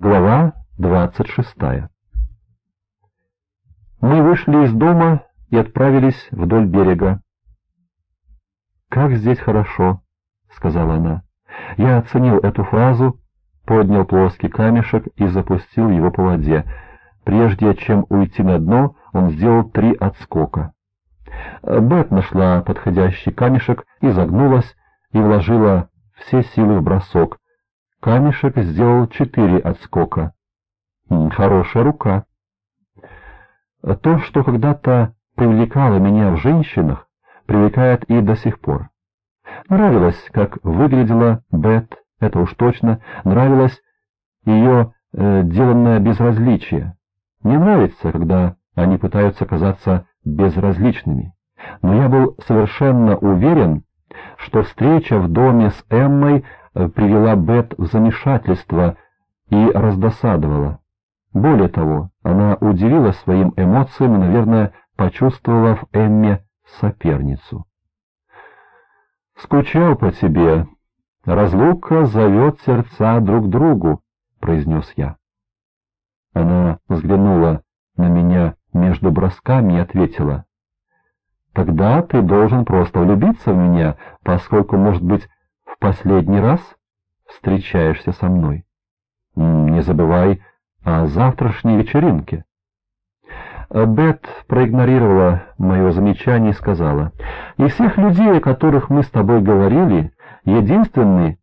Глава двадцать шестая Мы вышли из дома и отправились вдоль берега. «Как здесь хорошо», — сказала она. Я оценил эту фразу, поднял плоский камешек и запустил его по воде. Прежде чем уйти на дно, он сделал три отскока. Бет нашла подходящий камешек, изогнулась и вложила все силы в бросок. Камешек сделал четыре отскока. Хорошая рука. То, что когда-то привлекало меня в женщинах, привлекает и до сих пор. Нравилось, как выглядела Бет, это уж точно, нравилось ее э, деланное безразличие. Не нравится, когда они пытаются казаться безразличными. Но я был совершенно уверен, что встреча в доме с Эммой привела Бет в замешательство и раздосадовала. Более того, она удивила своим эмоциям и, наверное, почувствовав Эмме соперницу. «Скучал по тебе. Разлука зовет сердца друг другу», — произнес я. Она взглянула на меня между бросками и ответила. «Тогда ты должен просто влюбиться в меня, поскольку, может быть, последний раз встречаешься со мной. Не забывай о завтрашней вечеринке. Бет проигнорировала мое замечание и сказала, «Из всех людей, о которых мы с тобой говорили, единственный,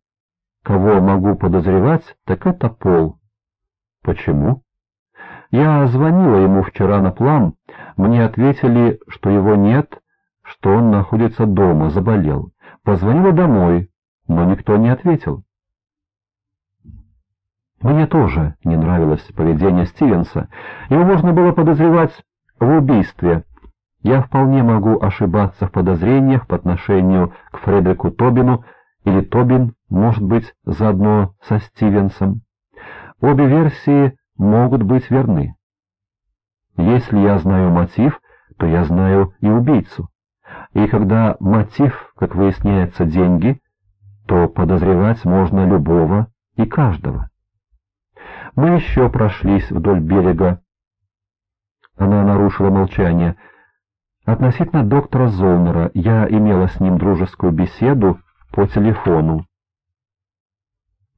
кого могу подозревать, так это Пол». «Почему?» «Я звонила ему вчера на план, мне ответили, что его нет, что он находится дома, заболел. Позвонила домой, но никто не ответил. Мне тоже не нравилось поведение Стивенса. Его можно было подозревать в убийстве. Я вполне могу ошибаться в подозрениях по отношению к Фредерику Тобину, или Тобин, может быть, заодно со Стивенсом. Обе версии могут быть верны. Если я знаю мотив, то я знаю и убийцу. И когда мотив, как выясняется, деньги, то подозревать можно любого и каждого. Мы еще прошлись вдоль берега. Она нарушила молчание. Относительно доктора Золнера я имела с ним дружескую беседу по телефону.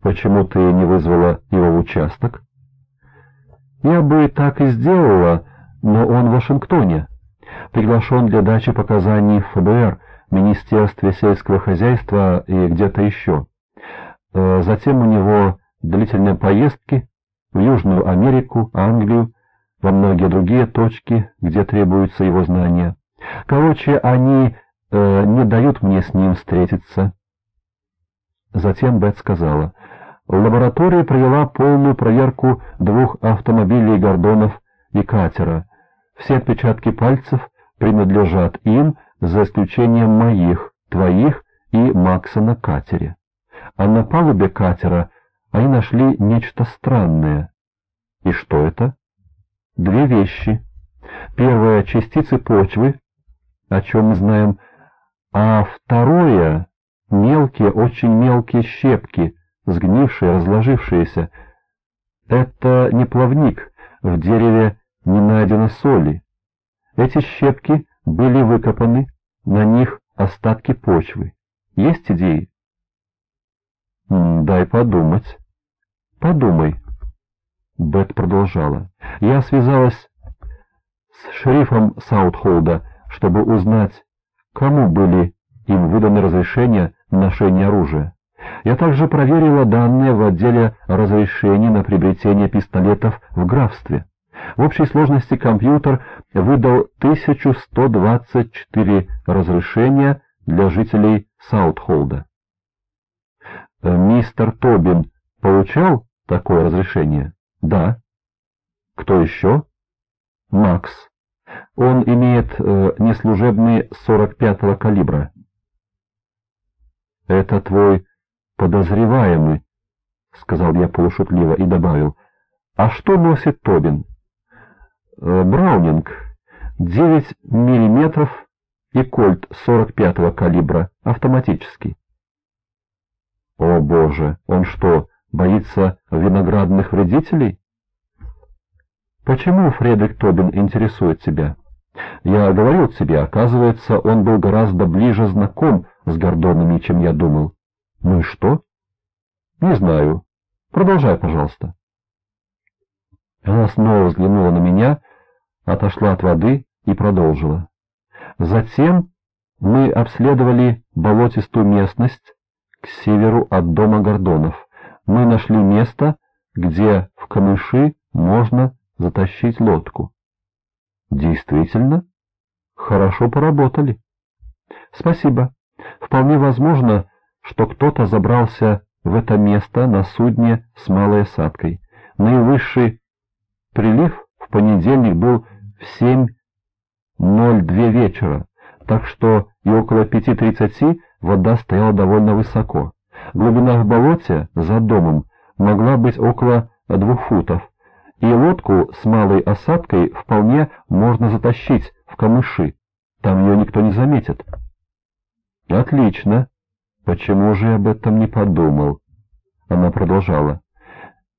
«Почему ты не вызвала его в участок?» «Я бы так и сделала, но он в Вашингтоне. Приглашен для дачи показаний в ФБР, Министерстве сельского хозяйства и где-то еще. Э, затем у него длительные поездки в Южную Америку, Англию, во многие другие точки, где требуются его знания. Короче, они э, не дают мне с ним встретиться. Затем Бет сказала, лаборатория провела полную проверку двух автомобилей Гордонов и катера. Все отпечатки пальцев принадлежат им, за исключением моих, твоих и Макса на катере. А на палубе катера они нашли нечто странное. И что это? Две вещи. Первое — частицы почвы, о чем мы знаем, а второе — мелкие, очень мелкие щепки, сгнившие, разложившиеся. Это не плавник, в дереве не найдено соли. Эти щепки были выкопаны, на них остатки почвы. Есть идеи? «Дай подумать». «Подумай». Бет продолжала. «Я связалась с шерифом Саутхолда, чтобы узнать, кому были им выданы разрешения на оружия. Я также проверила данные в отделе разрешений на приобретение пистолетов в графстве. В общей сложности компьютер выдал 1124 разрешения для жителей Саутхолда. Э, мистер Тобин получал такое разрешение? Да. Кто еще? Макс. Он имеет э, неслужебный 45-го калибра. Это твой подозреваемый, сказал я полушутливо и добавил. А что носит Тобин? Э, Браунинг. 9 миллиметров и кольт 45-го калибра, автоматический. О боже, он что, боится виноградных вредителей? Почему Фредерик Тобин интересует тебя? Я говорил тебе, оказывается, он был гораздо ближе знаком с Гордонами, чем я думал. Ну и что? Не знаю. Продолжай, пожалуйста. Она снова взглянула на меня, отошла от воды и продолжила. Затем мы обследовали болотистую местность к северу от дома Гордонов. Мы нашли место, где в камыши можно затащить лодку. Действительно? Хорошо поработали. Спасибо. Вполне возможно, что кто-то забрался в это место на судне с малой осадкой. Наивысший прилив в понедельник был в 7.02 вечера, так что и около 5.30 вода стояла довольно высоко. Глубина в болоте за домом могла быть около двух футов, и лодку с малой осадкой вполне можно затащить в камыши, там ее никто не заметит. Отлично. Почему же я об этом не подумал? Она продолжала.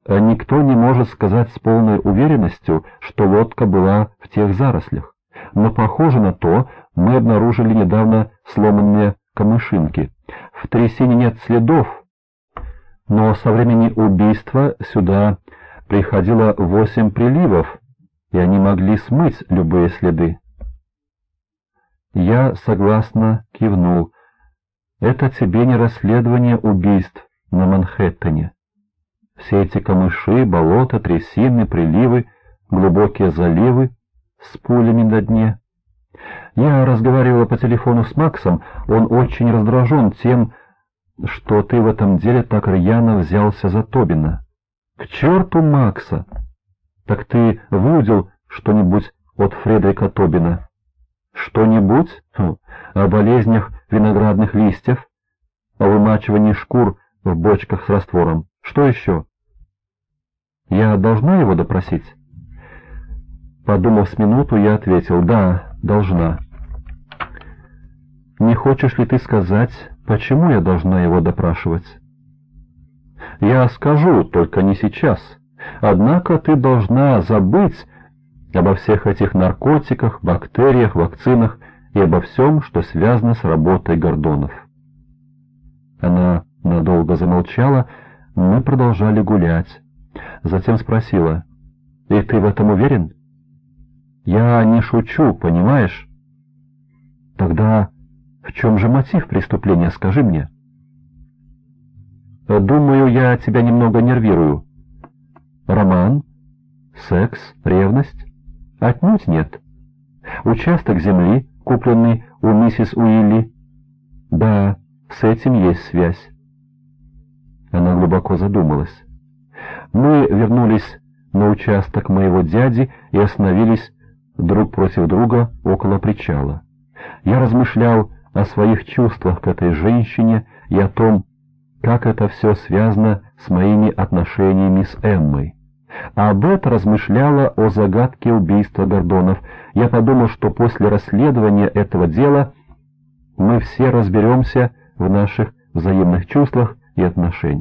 Никто не может сказать с полной уверенностью, что лодка была в тех зарослях. Но похоже на то, мы обнаружили недавно сломанные камышинки. В трясине нет следов, но со времени убийства сюда приходило восемь приливов, и они могли смыть любые следы. Я согласно кивнул. Это тебе не расследование убийств на Манхэттене. Все эти камыши, болота, трясины, приливы, глубокие заливы с пулями на дне. Я разговаривала по телефону с Максом, он очень раздражен тем, что ты в этом деле так рьяно взялся за Тобина. К черту Макса! Так ты выудил что-нибудь от Фредерика Тобина? Что-нибудь? Хм, о болезнях виноградных листьев? О вымачивании шкур в бочках с раствором? Что еще? Я должна его допросить? Подумав с минуту, я ответил, да, должна. Не хочешь ли ты сказать, почему я должна его допрашивать? Я скажу, только не сейчас. Однако ты должна забыть обо всех этих наркотиках, бактериях, вакцинах и обо всем, что связано с работой Гордонов. Она надолго замолчала, мы продолжали гулять. Затем спросила, «И ты в этом уверен?» «Я не шучу, понимаешь?» «Тогда в чем же мотив преступления, скажи мне?» Думаю, я тебя немного нервирую. Роман? Секс? Ревность? Отнюдь нет. Участок земли, купленный у миссис Уилли? Да, с этим есть связь. Она глубоко задумалась. Мы вернулись на участок моего дяди и остановились друг против друга около причала. Я размышлял о своих чувствах к этой женщине и о том, как это все связано с моими отношениями с Эммой. А Бет размышляла о загадке убийства Гордонов. Я подумал, что после расследования этого дела мы все разберемся в наших взаимных чувствах и отношениях.